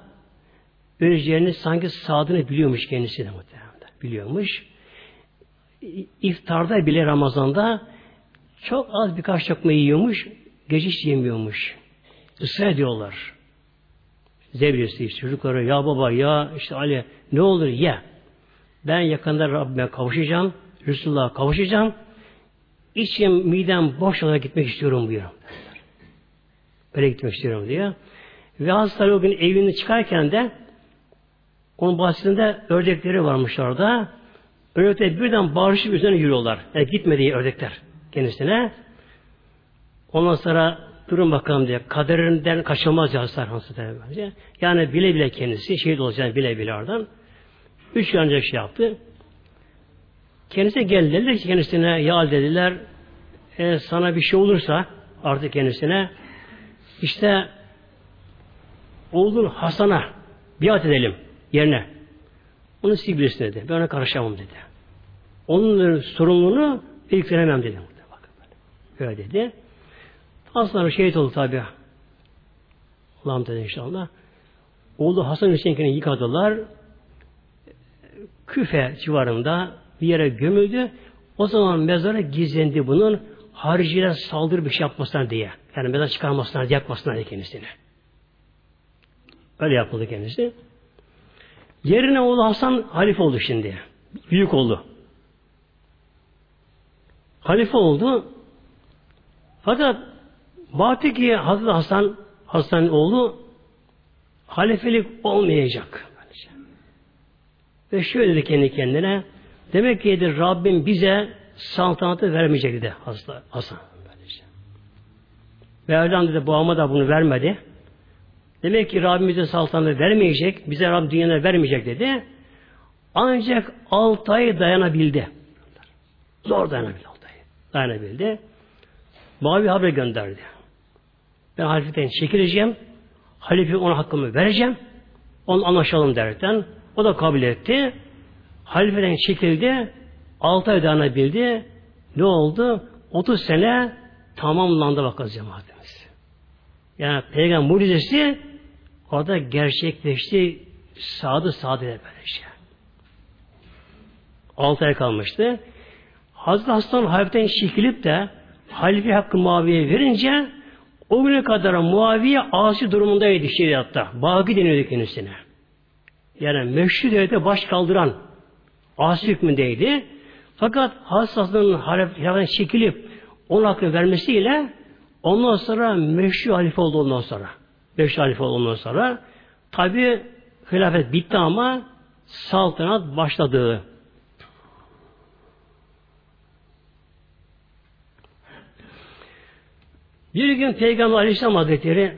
öleceğini sanki sağdığını biliyormuş kendisi de muhteremler. Biliyormuş. İftarda bile Ramazan'da çok az birkaç lokma yiyormuş, gece hiç yemiyormuş. Israr ediyorlar. Zebrisi çocukları ya baba ya işte Ali ne olur ye. Ben yakında Rabbime kavuşacağım. Resulullah'a kavuşacağım. İçim midem boş olarak gitmek istiyorum diyor. Böyle gitmek istiyorum diyor. Ve hastane o gün evini çıkarken de onun bahçesinde ördekleri varmış orada. Ördekler birden bağırışıp üzerine yürüyorlar. Yani gitmediği ördekler kendisine. Ondan sonra durun bakalım diye. Kaderinden kaçılmaz ya bence. Yani bile bile kendisi şehit olacağını bile bile oradan. Üç gün önce şey yaptı. Kendisi geldi dediler ki kendisine ya dediler e, sana bir şey olursa artık kendisine işte oğlun Hasan'a biat edelim yerine. Onu siz bilirsin dedi. Ben ona karışamam dedi. Onun sorumluluğunu ilgilenemem dedi. Bakın böyle. Öyle dedi. Aslında şehit oldu tabi. Allah'ım dedi inşallah. Oğlu Hasan Hüseyin'kini yıkadılar. Küfe civarında bir yere gömüldü. O zaman mezara gizlendi bunun hariciler saldırı bir şey yapmasına diye. Yani mezar çıkarmasına, yakmasına diye kendisini. Öyle yapıldı kendisi. Yerine oğlu Hasan halife oldu şimdi. Büyük oldu. Halife oldu. Fakat baktı Hazreti Hasan Hasan'ın oğlu halifelik olmayacak. Ve şöyle dedi kendi kendine demek ki dedi, Rabbim bize saltanatı vermeyecek dedi Hasan. Ve Mevlam dedi babama da bunu vermedi. Demek ki Rabbim bize saltanatı vermeyecek, bize Rabbim dünyada vermeyecek dedi. Ancak altı ay dayanabildi. Zor dayanabildi altı ay. Dayanabildi. Mavi haber gönderdi. Ben halifeden çekileceğim. Halife ona hakkımı vereceğim. Onu anlaşalım derken O da kabul etti. Halifeden çekildi. 6 ay bildi. Ne oldu? 30 sene tamamlandı bakız cemaatimiz. Yani peygamber mucizesi orada gerçekleşti. Sadı sadı böylece. 6 ay kalmıştı. Hazreti Hasan Halif'ten çekilip de Halife hakkı Muaviye verince o güne kadar Muaviye asi durumundaydı şeriatta. Baki deniyordu kendisine. Yani meşru devlete baş kaldıran asi hükmündeydi. Fakat Hazreti Hasan'ın halifeden çekilip onun hakkını vermesiyle ondan sonra meşru halife oldu ondan sonra. Meşru halife oldu ondan sonra. Tabi hilafet bitti ama saltanat başladı. Bir gün Peygamber Aleyhisselam Hazretleri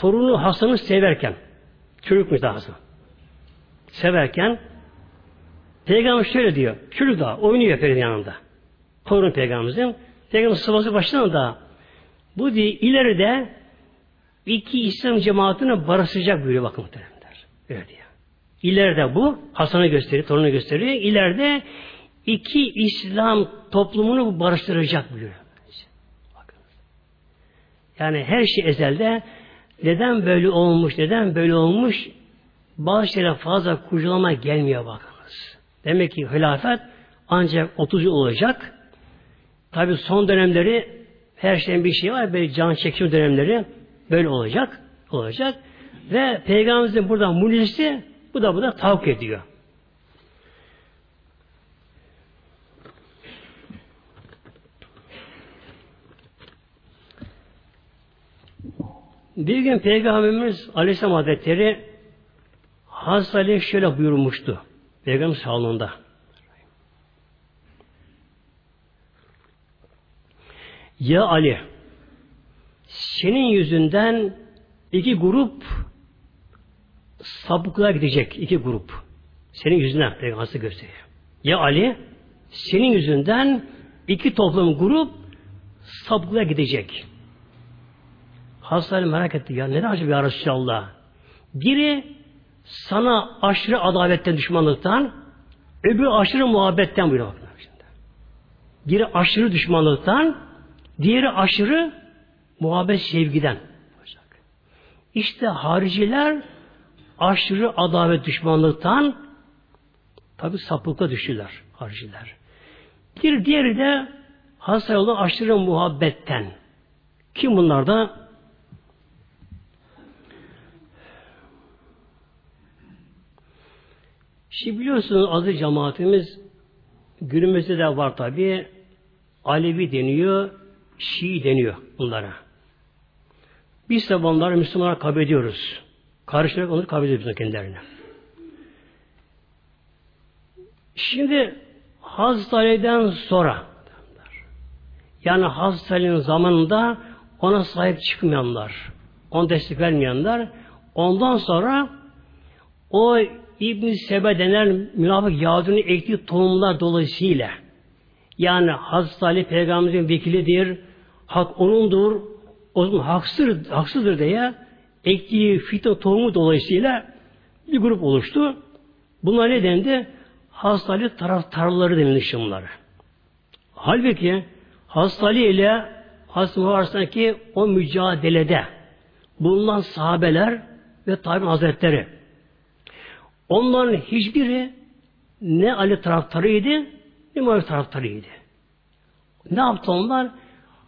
torunu Hasan'ı severken çocukmuş da Hasan. Severken Peygamber şöyle diyor. Çocuk da oynuyor Peygamber yanında. Torun Peygamberimizin. Peygamber sıvası başında da bu diye ileride iki İslam cemaatine barışacak buyuruyor bakın muhteremler. Öyle diyor. İleride bu Hasan'ı gösteriyor, torunu gösteriyor. İleride iki İslam toplumunu barıştıracak buyuruyor. Yani her şey ezelde neden böyle olmuş, neden böyle olmuş bazı şeyler fazla kurcalama gelmiyor bakınız. Demek ki hilafet ancak 30 yıl olacak. Tabi son dönemleri her şeyin bir şey var. Böyle can çekişim dönemleri böyle olacak. Olacak. Ve Peygamberimizin burada mucizesi bu da bu da tavuk ediyor. Bir gün Peygamberimiz Aleyhisselam Hazretleri Hazreti Ali şöyle buyurmuştu. Peygamber salonunda. Ya Ali senin yüzünden iki grup sapıklığa gidecek. iki grup. Senin yüzünden Peygamber gösteriyor. Ya Ali senin yüzünden iki toplum grup sapıklığa gidecek. Hastane merak etti ya. Neden acaba ya Resulallah? Biri sana aşırı adaletten, düşmanlıktan, öbürü aşırı muhabbetten buyuruyor. Biri aşırı düşmanlıktan, diğeri aşırı muhabbet sevgiden. İşte hariciler aşırı adalet düşmanlıktan tabi sapıkla düştüler hariciler. Bir diğeri de yolda aşırı muhabbetten. Kim bunlar da? Şimdi biliyorsunuz adı cemaatimiz günümüzde de var tabi. Alevi deniyor, Şii deniyor bunlara. Biz de bunları Müslümanlar kabul ediyoruz. Karışarak onları kabul ediyoruz kendilerine. Şimdi Hazreti sonra yani Hazreti zamanında ona sahip çıkmayanlar, ona destek vermeyenler ondan sonra o İbn Sebe denen münafık Yahudi'nin ektiği tohumlar dolayısıyla yani Hazreti Ali Peygamberimizin vekilidir, hak onundur, o zaman haksızdır, haksızdır diye ektiği fitne tohumu dolayısıyla bir grup oluştu. Bunlar ne dendi? Hazreti Ali taraftarları denilmiş bunlar. Halbuki Hazreti Ali ile Hazreti arasındaki o mücadelede bulunan sahabeler ve tabi hazretleri Onların hiçbiri ne Ali taraftarıydı ne Muhammed taraftarıydı. Ne yaptı onlar?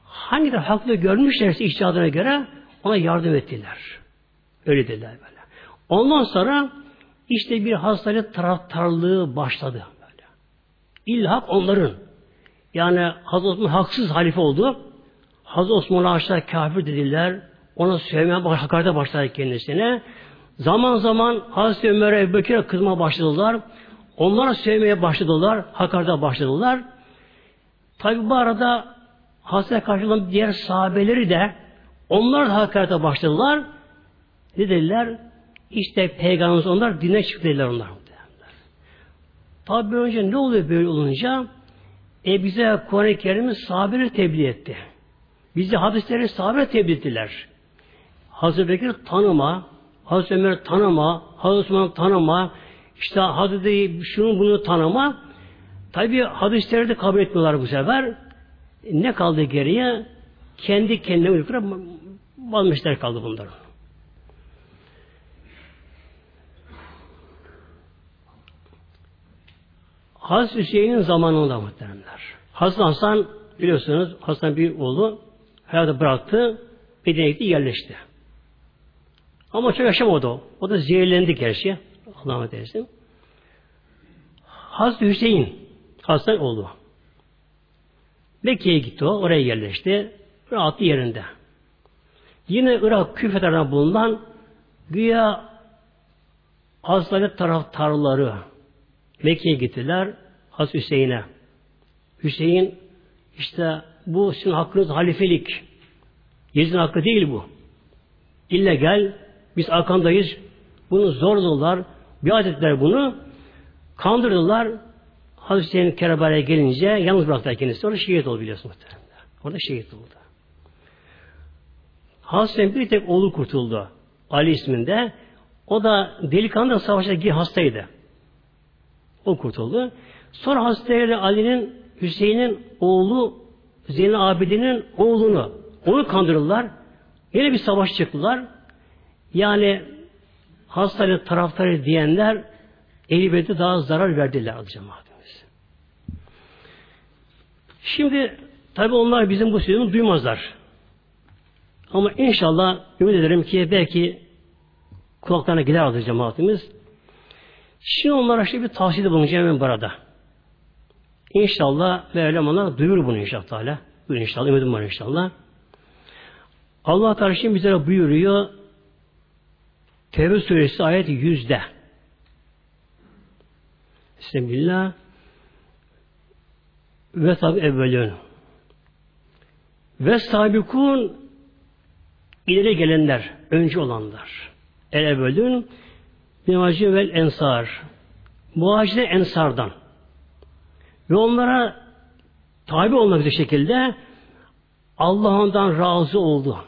Hangi de haklı görmüşlerse iştihadına göre ona yardım ettiler. Öyle dediler böyle. Ondan sonra işte bir hastalık taraftarlığı başladı böyle. İllhak onların. Yani Hazreti Osman haksız halife oldu. Hazreti Osman'a aşağı kafir dediler. Ona söylemeye hakarete başladı kendisine. Zaman zaman Hazreti Ömer'e Ebu Bekir'e kızma başladılar. Onlara sevmeye başladılar. Hakarda başladılar. Tabi bu arada Hazreti karşılanan diğer sahabeleri de onlar da hakarete başladılar. Ne dediler? İşte peygamberimiz onlar dine çıktı dediler onlar. Tabi önce ne oluyor böyle olunca? E bize Kur'an-ı Kerim'in sahabeleri tebliğ etti. Bizi hadisleri sahabeleri tebliğ ettiler. Hazreti Bekir tanıma, Hazreti Ömer tanıma, Hazreti Osman tanıma, işte Hazreti şunu bunu tanıma. Tabi hadisleri de kabul etmiyorlar bu sefer. Ne kaldı geriye? Kendi kendine uykura balmışlar kaldı bunların. Hazreti Hüseyin'in zamanında muhteremler. Hazreti Hasan biliyorsunuz Hasan bir oğlu hayatı bıraktı. Medine'ye yerleşti. Ama çok yaşamadı o. O da zehirlendi gerçi. Allah'a emanet Hazreti Hüseyin Hasan oldu. Mekke'ye gitti o. Oraya yerleşti. Rahatlı yerinde. Yine Irak küfelerden bulunan güya Hazreti taraftarları Mekke'ye gittiler Hazreti Hüseyin'e. Hüseyin işte bu sizin hakkınız halifelik. Yezid'in hakkı değil bu. İlle gel biz arkandayız. Bunu zorladılar. Biat ettiler bunu. Kandırdılar. Hazreti Hüseyin Kerbela'ya gelince yalnız bıraktılar kendisi. Orada şehit oldu biliyorsunuz muhtemelen. Orada şehit oldu. Hazreti bir tek oğlu kurtuldu. Ali isminde. O da delikanlı savaşta hastaydı. O kurtuldu. Sonra Hazreti Ali'nin Hüseyin'in oğlu Zeynel Abidin'in oğlunu onu kandırırlar. Yine bir savaş çıktılar. Yani hastane taraftarı diyenler Ehl-i daha zarar verdiler cemaatimiz. Şimdi tabi onlar bizim bu sözümüzü duymazlar. Ama inşallah ümit ederim ki belki kulaklarına gider alır cemaatimiz. Şimdi onlara işte bir tavsiyede bulunacağım ben burada. İnşallah Mevlam ona duyur bunu inşallah. Teala. Buyur inşallah. Ümidim var inşallah. Allah Teala şimdi bize buyuruyor Tevbe suresi ayet yüzde. Bismillah ve tabi evvelün ve sabikun ileri gelenler, önce olanlar. El evvelün muhacir vel ensar. Muhacir ensardan. Ve onlara tabi olmak bir şekilde Allah ondan razı oldu.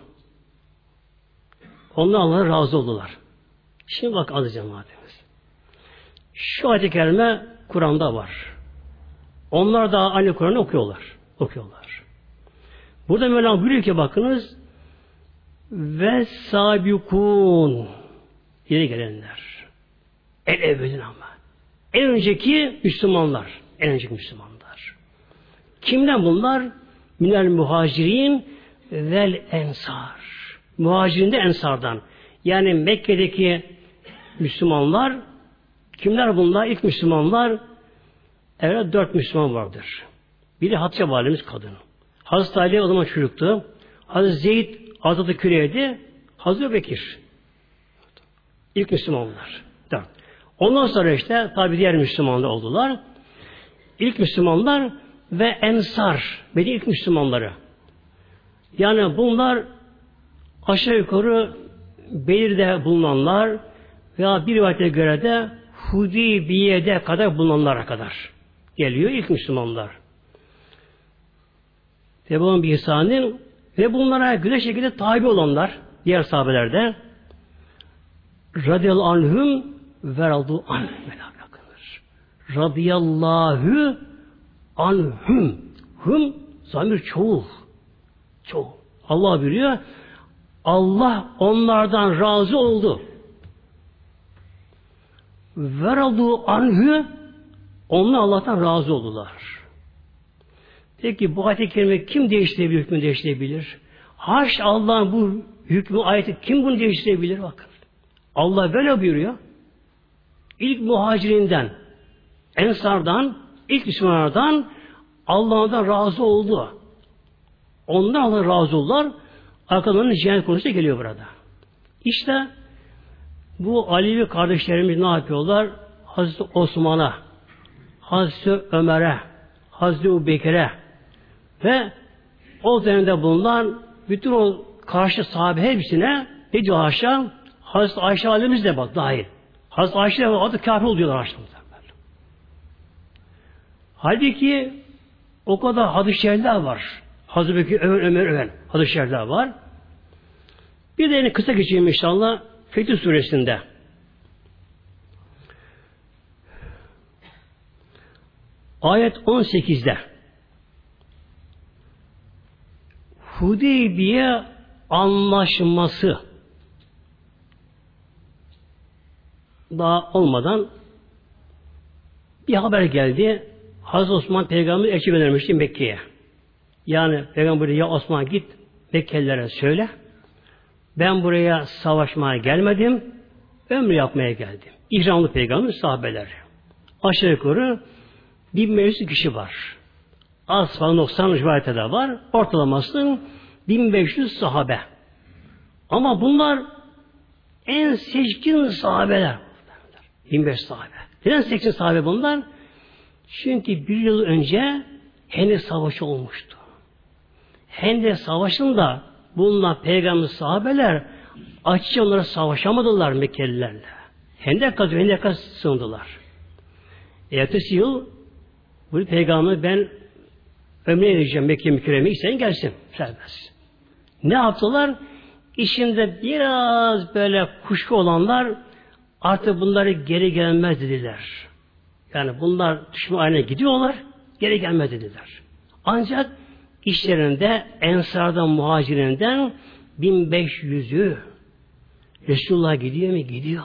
Onlar Allah'a razı oldular. Şimdi bak adı cemaatimiz. Şu ayet-i kerime Kur'an'da var. Onlar da aynı Kur'an'ı okuyorlar. Okuyorlar. Burada Mevlam buyuruyor ki bakınız ve sabikun yeni gelenler. El evvelin ama. En önceki Müslümanlar. En önceki Müslümanlar. Kimden bunlar? Minel muhacirin vel ensar. Muhacirin de ensardan. Yani Mekke'deki Müslümanlar kimler bunlar? İlk Müslümanlar evet dört Müslüman vardır. Biri Hatice valimiz kadın. Hazreti Ali o zaman çocuktu. Hazreti Zeyd Hazreti Küreydi. Hazreti Bekir. İlk Müslümanlar. Ondan sonra işte tabi diğer Müslümanlar oldular. İlk Müslümanlar ve Ensar. Beni ilk Müslümanları. Yani bunlar aşağı yukarı belirde bulunanlar veya bir rivayete göre de Hudibiye'de kadar bulunanlara kadar geliyor ilk Müslümanlar. Ve bunun bir ihsanın ve bunlara güzel şekilde tabi olanlar diğer sahabelerde radıyallahu anhum ve radu an. Radıyallahu anhum hum zamir çoğul. Çoğul. Allah biliyor. Allah onlardan razı oldu. Veradu anhü onlar Allah'tan razı oldular. Peki bu ayet-i kerime kim değiştirebilir, hükmü değiştirebilir? Haş Allah'ın bu hükmü ayeti kim bunu değiştirebilir? Bakın. Allah böyle buyuruyor. İlk muhacirinden, ensardan, ilk Müslümanlardan Allah'tan razı oldu. Onlar Allah razı oldular. Arkalarının cennet konusu geliyor burada. İşte bu Alevi kardeşlerimiz ne yapıyorlar? Hazreti Osman'a, Hazreti Ömer'e, Hazreti Bekir'e ve o dönemde bulunan bütün o karşı sahabe hepsine ne diyor haşa? Hazreti Ayşe halimiz de bak dahil. Hazreti Ayşe adı kafir oluyorlar haşa. Halbuki o kadar hadis-i var. Hazreti Bekir, Ömer, Ömer, Ömer hadis-i var. Bir de kısa geçeyim inşallah. Fetih Suresinde ayet 18'de Hudeybiye anlaşması daha olmadan bir haber geldi. Hazreti Osman peygamber elçi göndermişti Mekke'ye. Yani peygamber ya Osman git Mekkelilere söyle. Ben buraya savaşmaya gelmedim. Ömrü yapmaya geldim. İhramlı peygamber sahabeler. Aşağı yukarı 1500 kişi var. Az falan 90 rivayette de var. Ortalaması 1500 sahabe. Ama bunlar en seçkin sahabeler. 25 sahabe. Neden seçkin sahabe bunlar? Çünkü bir yıl önce Hendek Savaşı olmuştu. Hendek Savaşı'nda bulunan peygamber sahabeler açıkça onlara savaşamadılar Mekkelilerle. Hendek kazı, Hendek kazı sığındılar. Ertesi yıl bu peygamber ben ömre edeceğim Mekke mükerreme sen gelsin. Serbest. Ne yaptılar? İşinde biraz böyle kuşku olanlar artık bunları geri gelmez dediler. Yani bunlar düşman haline gidiyorlar, geri gelmez dediler. Ancak işlerinde ensardan, muhacirinden 1500'ü Resulullah gidiyor mu? Gidiyor.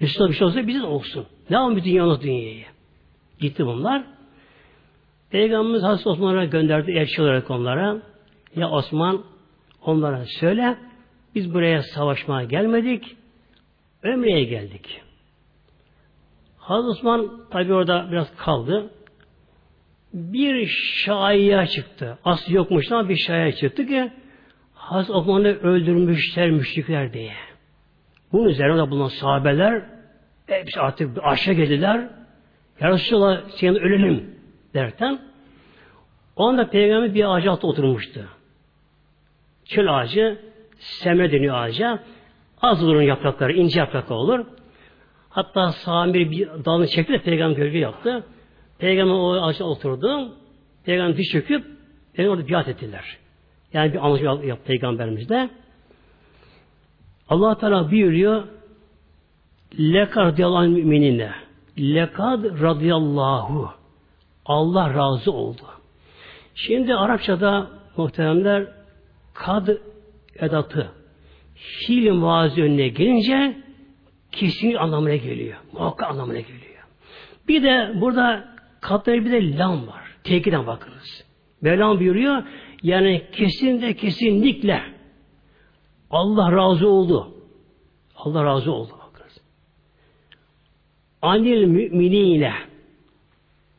Resulullah bir şey olsa bize de olsun. Yapalım bir dünyanın dünyayı? Gitti bunlar. Peygamberimiz Hazreti Osman'a gönderdi elçi olarak onlara. Ya Osman onlara söyle biz buraya savaşmaya gelmedik. Ömre'ye geldik. Hazreti Osman tabi orada biraz kaldı. Bir şaya çıktı. Aslı yokmuş ama bir şaya çıktı ki Hazreti Osman'ı öldürmüşler müşrikler diye. Bunun üzerine bulunan sahabeler hepsi artık aşağı geldiler. Ya Resulallah senin ölelim derken o anda Peygamber bir ağacı altında oturmuştu. Çöl ağacı semre deniyor ağaca. Az olurun yaprakları, ince yaprakları olur. Hatta Samir bir dalını çekti de Peygamber gölge yaptı. Peygamber o ağaca oturdu. Peygamber diş çöküp Peygamber orada biat ettiler. Yani bir anlaşma yaptı Peygamberimizde. Allah Teala buyuruyor Lekad radıyallahu müminine Lekad radıyallahu Allah razı oldu. Şimdi Arapçada muhteremler kad edatı fiil muazı önüne gelince kesin anlamına geliyor. Muhakkak anlamına geliyor. Bir de burada katları bir de lam var. Tekiden bakınız. Mevlam buyuruyor yani kesin de kesinlikle Allah razı oldu. Allah razı oldu. Bakınız. Anil müminiyle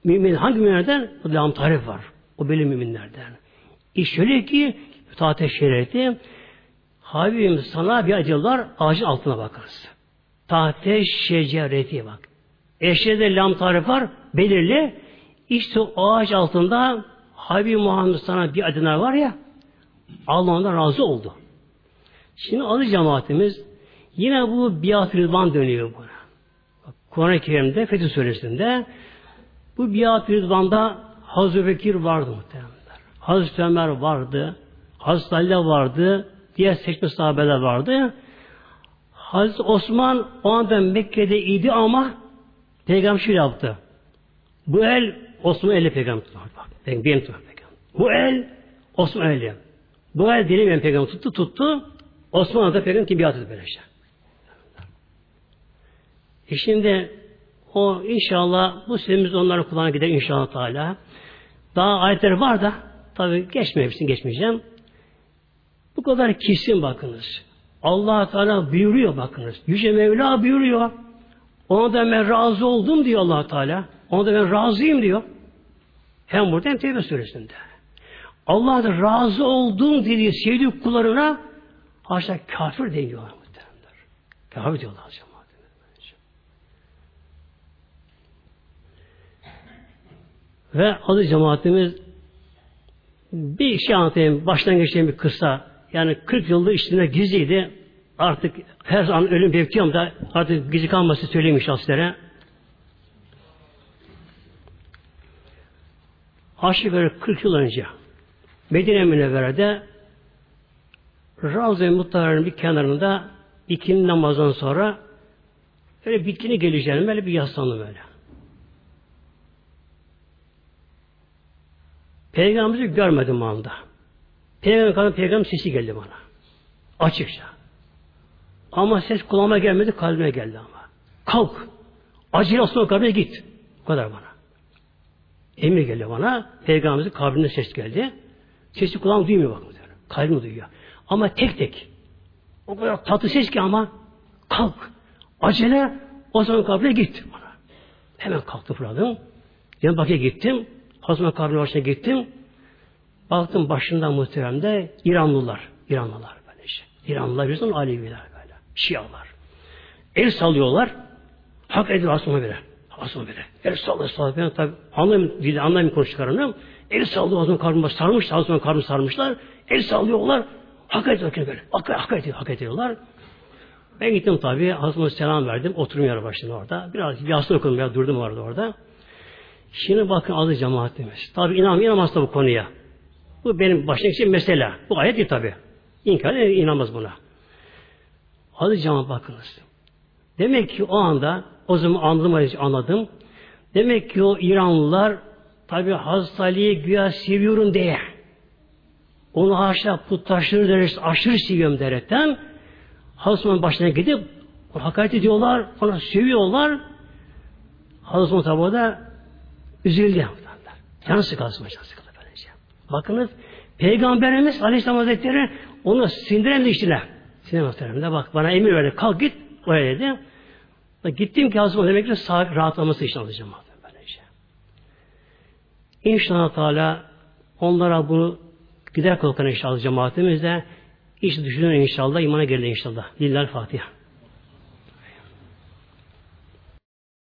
mümin hangi müminlerden? Bu lam tarif var. O belli müminlerden. İş şöyle ki taate şereti Habibim sana bir acılar ağacın altına bakarız. Tahte şecereti bak. Eşeğde lam tarif var belirli. İşte o ağaç altında Habib Muhammed sana bir adına var ya Allah ondan razı oldu. Şimdi adı cemaatimiz yine bu biat rıdvan dönüyor buna. Kur'an-ı Kerim'de Fetih Suresi'nde bu biat rıdvanda Hazreti Bekir vardı muhtemelen. Hazreti Ömer vardı. Hazreti Ali vardı. Diğer seçme sahabeler vardı. Hazreti Osman o anda Mekke'de idi ama Peygamber şöyle yaptı. Bu el Osman elle peygamber tuttu. Bak, benim tuttu peygamber. Bu el Osman elle. Bu el dilim peygamber tuttu tuttu. Osman da peygamber ki biat etti böyle işte. E şimdi o inşallah bu sözümüz onların kulağına gider inşallah Teala. Daha ayetler var da tabi hepsini geçmeyeceğim. Bu kadar kesin bakınız. allah Teala buyuruyor bakınız. Yüce Mevla buyuruyor. Ona da ben razı oldum diyor allah Teala. Ona da ben razıyım diyor. Hem burada hem Tevbe suresinde. Allah da razı oldum dediği sevdiği kullarına haşa kafir muhtemelenler. Kafir diyorlar hocam. Ve adı cemaatimiz bir şey anlatayım. Baştan geçtiğim bir kısa. Yani 40 yıldır içinde gizliydi. Artık her zaman ölüm bekliyorum da artık gizli kalması söyleyeyim inşallah Aşağı yukarı 40 yıl önce Medine Münevvere'de Ravza-i bir kenarında ikindi namazdan sonra öyle bitkini geleceğim böyle bir yaslandım böyle. Peygamberimizi görmedim anda. Peygamber kadın peygamber sesi geldi bana. Açıkça. Ama ses kulağıma gelmedi, kalbime geldi ama. Kalk. Acil asıl kabrine git. Bu kadar bana. Emir geldi bana. Peygamberimizin kabrinde ses geldi. Sesi kulağım duymuyor diyor. Kalbim duyuyor. Ama tek tek. O kadar tatlı ses ki ama kalk. Acele o zaman kabrine git bana. Hemen kalktı fırladım. Yan bakıya gittim. Hazma kabrine başına gittim. Baktım başından muhteremde İranlılar. İranlılar böyle şey. İranlılar biliyorsun Aleviler. Şialar. El sallıyorlar. Hak ediyor asma bile. Asma bile. El sallıyor sallıyor. Ben tabi dili anlayayım konuştuklarını. El sallıyor asma karnıma sarmış. Asma karnıma sarmışlar. El sallıyorlar. Hak ediyor böyle. Hak, hak ediyor. Hak ediyorlar. Ben gittim tabi. Asma selam verdim. Oturum yere başladım orada. Biraz yaslı okudum. Biraz durdum orada orada. Şimdi bakın adı cemaat demiş. Tabi inan inanmaz da bu konuya. Bu benim başlangıç mesele. Bu ayet değil tabi. İnkar inanmaz buna. Adı cemaat bakınız. Demek ki o anda o zaman anladım, anladım. Demek ki o İranlılar tabi Hazreti Ali'yi güya seviyorum diye onu haşa putlaştırır derecesi aşırı seviyorum derekten Hazreti başına gidip hakaret ediyorlar, onu seviyorlar. Hazreti Osman tabi da üzüldü. Canı sıkılsın, canı sıkıldı böylece. Bakınız Peygamberimiz Aleyhisselam Hazretleri onu sindiren işine. Sindiren de bak bana emir verdi. Kalk git. Öyle dedi. Gittim ki Hazreti demek ki sağ rahatlaması için alacağım. Böylece. İnşallah Teala onlara bunu gider kalkan inşallah cemaatimizde iş düşünün inşallah imana gelir inşallah. Lillahi Fatiha.